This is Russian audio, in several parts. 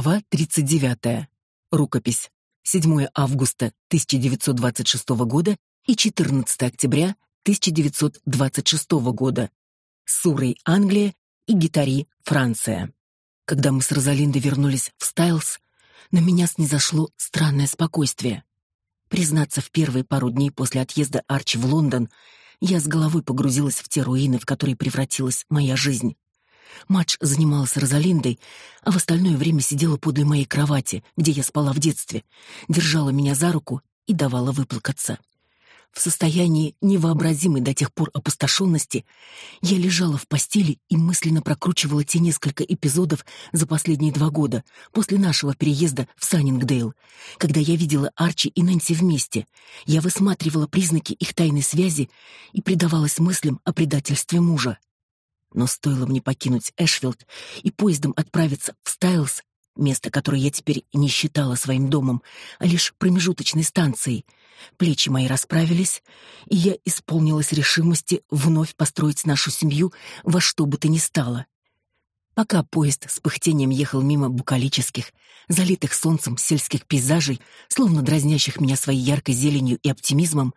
Глава 39. Рукопись. 7 августа 1926 года и 14 октября 1926 года. Суррей, Англия и Гитари, Франция. Когда мы с Розалиндой вернулись в Стайлс, на меня снизошло странное спокойствие. Признаться, в первые пару дней после отъезда Арчи в Лондон я с головой погрузилась в те руины, в которые превратилась моя жизнь. Мадж занималась Розалиндой, а в остальное время сидела подле моей кровати, где я спала в детстве, держала меня за руку и давала выплакаться. В состоянии невообразимой до тех пор опустошенности я лежала в постели и мысленно прокручивала те несколько эпизодов за последние два года, после нашего переезда в Саннингдейл, когда я видела Арчи и Нэнси вместе. Я высматривала признаки их тайной связи и предавалась мыслям о предательстве мужа. Но стоило мне покинуть Эшфилд и поездом отправиться в Стайлс, место, которое я теперь не считала своим домом, а лишь промежуточной станцией, плечи мои расправились, и я исполнилась решимости вновь построить нашу семью во что бы то ни стало. Пока поезд с пыхтением ехал мимо букалических, залитых солнцем сельских пейзажей, словно дразнящих меня своей яркой зеленью и оптимизмом,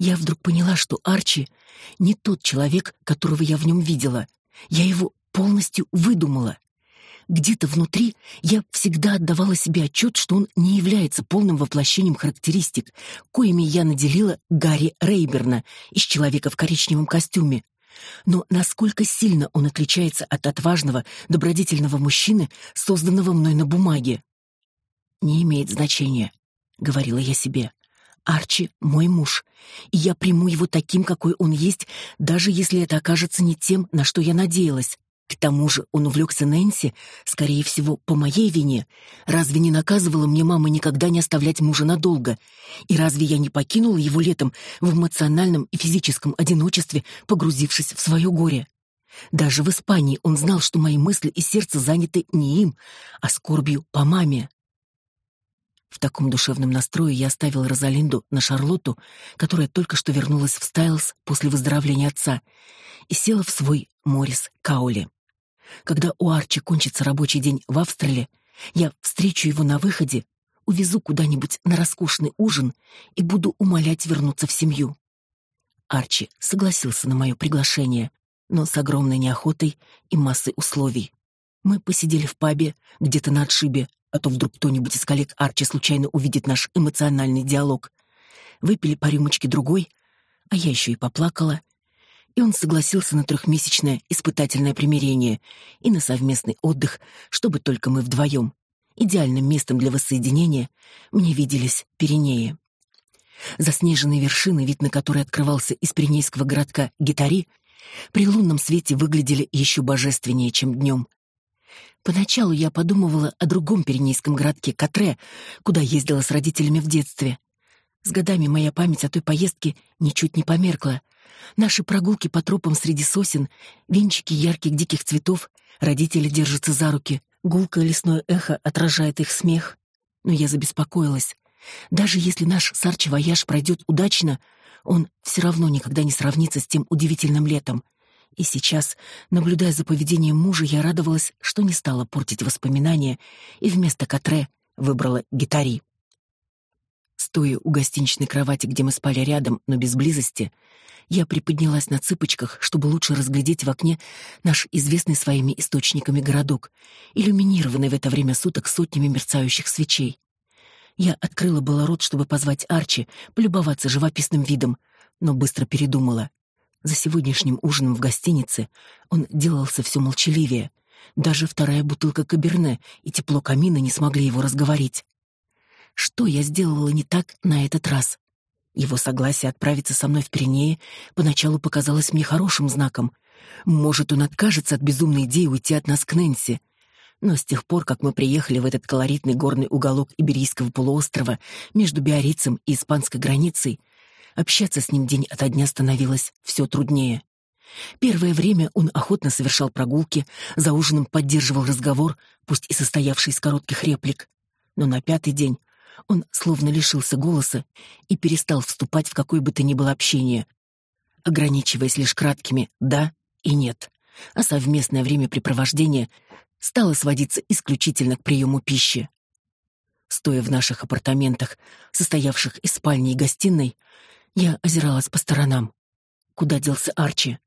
я вдруг поняла, что Арчи не тот человек, которого я в нем видела. Я его полностью выдумала. Где-то внутри я всегда отдавала себе отчет, что он не является полным воплощением характеристик, коими я наделила Гарри Рейберна из «Человека в коричневом костюме». Но насколько сильно он отличается от отважного, добродетельного мужчины, созданного мной на бумаге? «Не имеет значения», — говорила я себе. Арчи — мой муж, и я приму его таким, какой он есть, даже если это окажется не тем, на что я надеялась. К тому же он увлекся Нэнси, скорее всего, по моей вине. Разве не наказывала мне мама никогда не оставлять мужа надолго? И разве я не покинула его летом в эмоциональном и физическом одиночестве, погрузившись в свое горе? Даже в Испании он знал, что мои мысли и сердце заняты не им, а скорбью по маме. В таком душевном настрое я оставил Розалинду на Шарлотту, которая только что вернулась в Стайлс после выздоровления отца, и села в свой Моррис Каули. Когда у Арчи кончится рабочий день в Австралии, я встречу его на выходе, увезу куда-нибудь на роскошный ужин и буду умолять вернуться в семью. Арчи согласился на мое приглашение, но с огромной неохотой и массой условий. Мы посидели в пабе где-то на отшибе, а то вдруг кто-нибудь из коллег Арчи случайно увидит наш эмоциональный диалог. Выпили по рюмочке другой, а я еще и поплакала. И он согласился на трехмесячное испытательное примирение и на совместный отдых, чтобы только мы вдвоем. Идеальным местом для воссоединения мне виделись Пиренеи. Заснеженные вершины, вид на который открывался из пиренейского городка Гитари, при лунном свете выглядели еще божественнее, чем днем — Поначалу я подумывала о другом пиренейском городке Катре, куда ездила с родителями в детстве. С годами моя память о той поездке ничуть не померкла. Наши прогулки по тропам среди сосен, венчики ярких диких цветов, родители держатся за руки, гулкое лесное эхо отражает их смех. Но я забеспокоилась. Даже если наш сарчи-вояж пройдет удачно, он все равно никогда не сравнится с тем удивительным летом — и сейчас, наблюдая за поведением мужа, я радовалась, что не стала портить воспоминания и вместо Катре выбрала гитари. Стоя у гостиничной кровати, где мы спали рядом, но без близости, я приподнялась на цыпочках, чтобы лучше разглядеть в окне наш известный своими источниками городок, иллюминированный в это время суток сотнями мерцающих свечей. Я открыла было рот, чтобы позвать Арчи, полюбоваться живописным видом, но быстро передумала. За сегодняшним ужином в гостинице он делался все молчаливее. Даже вторая бутылка каберне и тепло камина не смогли его разговорить. Что я сделала не так на этот раз? Его согласие отправиться со мной в Пиренеи поначалу показалось мне хорошим знаком. Может, он откажется от безумной идеи уйти от нас к Нэнси. Но с тех пор, как мы приехали в этот колоритный горный уголок Иберийского полуострова между Биаррицем и испанской границей, Общаться с ним день ото дня становилось все труднее. Первое время он охотно совершал прогулки, за ужином поддерживал разговор, пусть и состоявший из коротких реплик. Но на пятый день он словно лишился голоса и перестал вступать в какое бы то ни было общение, ограничиваясь лишь краткими «да» и «нет», а совместное времяпрепровождение стало сводиться исключительно к приему пищи. Стоя в наших апартаментах, состоявших из спальни и гостиной, я озиралась по сторонам. Куда делся Арчи?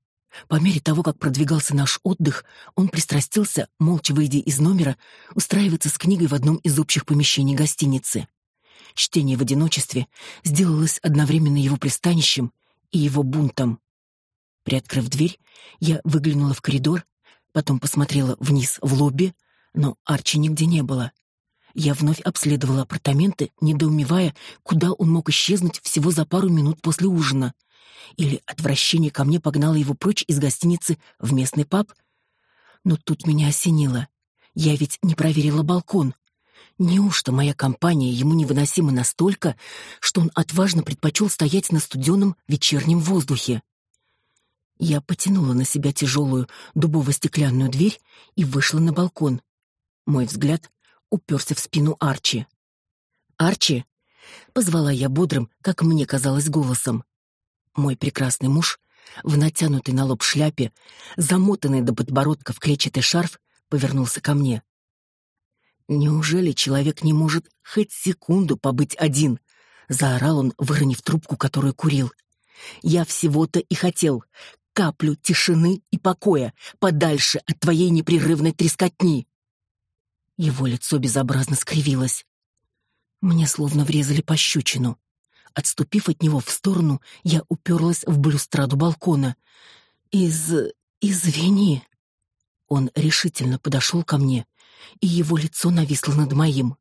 По мере того, как продвигался наш отдых, он пристрастился, молча выйдя из номера, устраиваться с книгой в одном из общих помещений гостиницы. Чтение в одиночестве сделалось одновременно его пристанищем и его бунтом. Приоткрыв дверь, я выглянула в коридор, потом посмотрела вниз в лобби, но Арчи нигде не было. Я вновь обследовала апартаменты, недоумевая, куда он мог исчезнуть всего за пару минут после ужина. Или отвращение ко мне погнало его прочь из гостиницы в местный паб? Но тут меня осенило. Я ведь не проверила балкон. Неужто моя компания ему невыносима настолько, что он отважно предпочел стоять на студеном вечернем воздухе? Я потянула на себя тяжелую дубово-стеклянную дверь и вышла на балкон. Мой взгляд уперся в спину Арчи. «Арчи!» — позвала я бодрым, как мне казалось, голосом. Мой прекрасный муж, в натянутой на лоб шляпе, замотанный до подбородка в клетчатый шарф, повернулся ко мне. «Неужели человек не может хоть секунду побыть один?» — заорал он, выронив трубку, которую курил. «Я всего-то и хотел. Каплю тишины и покоя, подальше от твоей непрерывной трескотни». Его лицо безобразно скривилось. Мне словно врезали пощечину. Отступив от него в сторону, я уперлась в блюстраду балкона. «Из... извини». Он решительно подошел ко мне, и его лицо нависло над моим.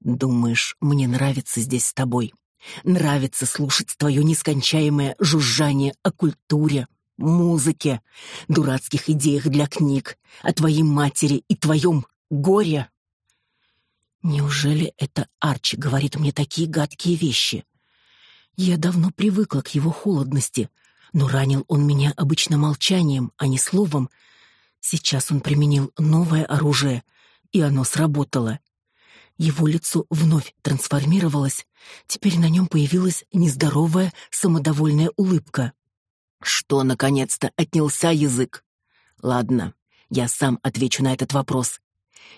«Думаешь, мне нравится здесь с тобой? Нравится слушать твое нескончаемое жужжание о культуре, музыке, дурацких идеях для книг, о твоей матери и твоем горе?» Неужели это Арчи говорит мне такие гадкие вещи? Я давно привыкла к его холодности, но ранил он меня обычно молчанием, а не словом. Сейчас он применил новое оружие, и оно сработало. Его лицо вновь трансформировалось, теперь на нем появилась нездоровая, самодовольная улыбка. Что, наконец-то, отнялся язык? Ладно, я сам отвечу на этот вопрос.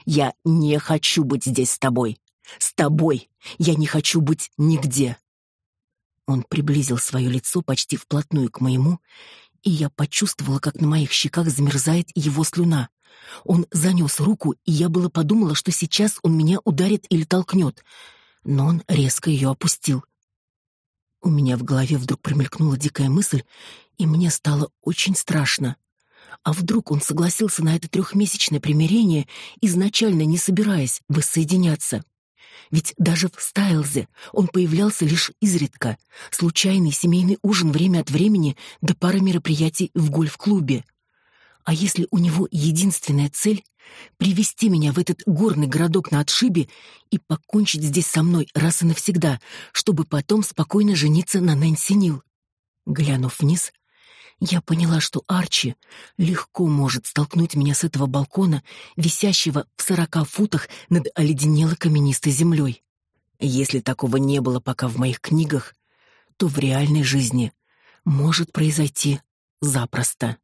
Я не хочу быть здесь с тобой. С тобой я не хочу быть нигде. Он приблизил свое лицо почти вплотную к моему, и я почувствовала, как на моих щеках замерзает его слюна. Он занес руку, и я было подумала, что сейчас он меня ударит или толкнет, но он резко ее опустил. У меня в голове вдруг промелькнула дикая мысль, и мне стало очень страшно. А вдруг он согласился на это трехмесячное примирение, изначально не собираясь воссоединяться? Ведь даже в Стайлзе он появлялся лишь изредка. Случайный семейный ужин время от времени да пара мероприятий в гольф-клубе. А если у него единственная цель — привести меня в этот горный городок на отшибе и покончить здесь со мной раз и навсегда, чтобы потом спокойно жениться на Нэнси Нил? Глянув вниз, я поняла, что Арчи легко может столкнуть меня с этого балкона, висящего в сорока футах над оледенелой каменистой землей. Если такого не было пока в моих книгах, то в реальной жизни может произойти запросто.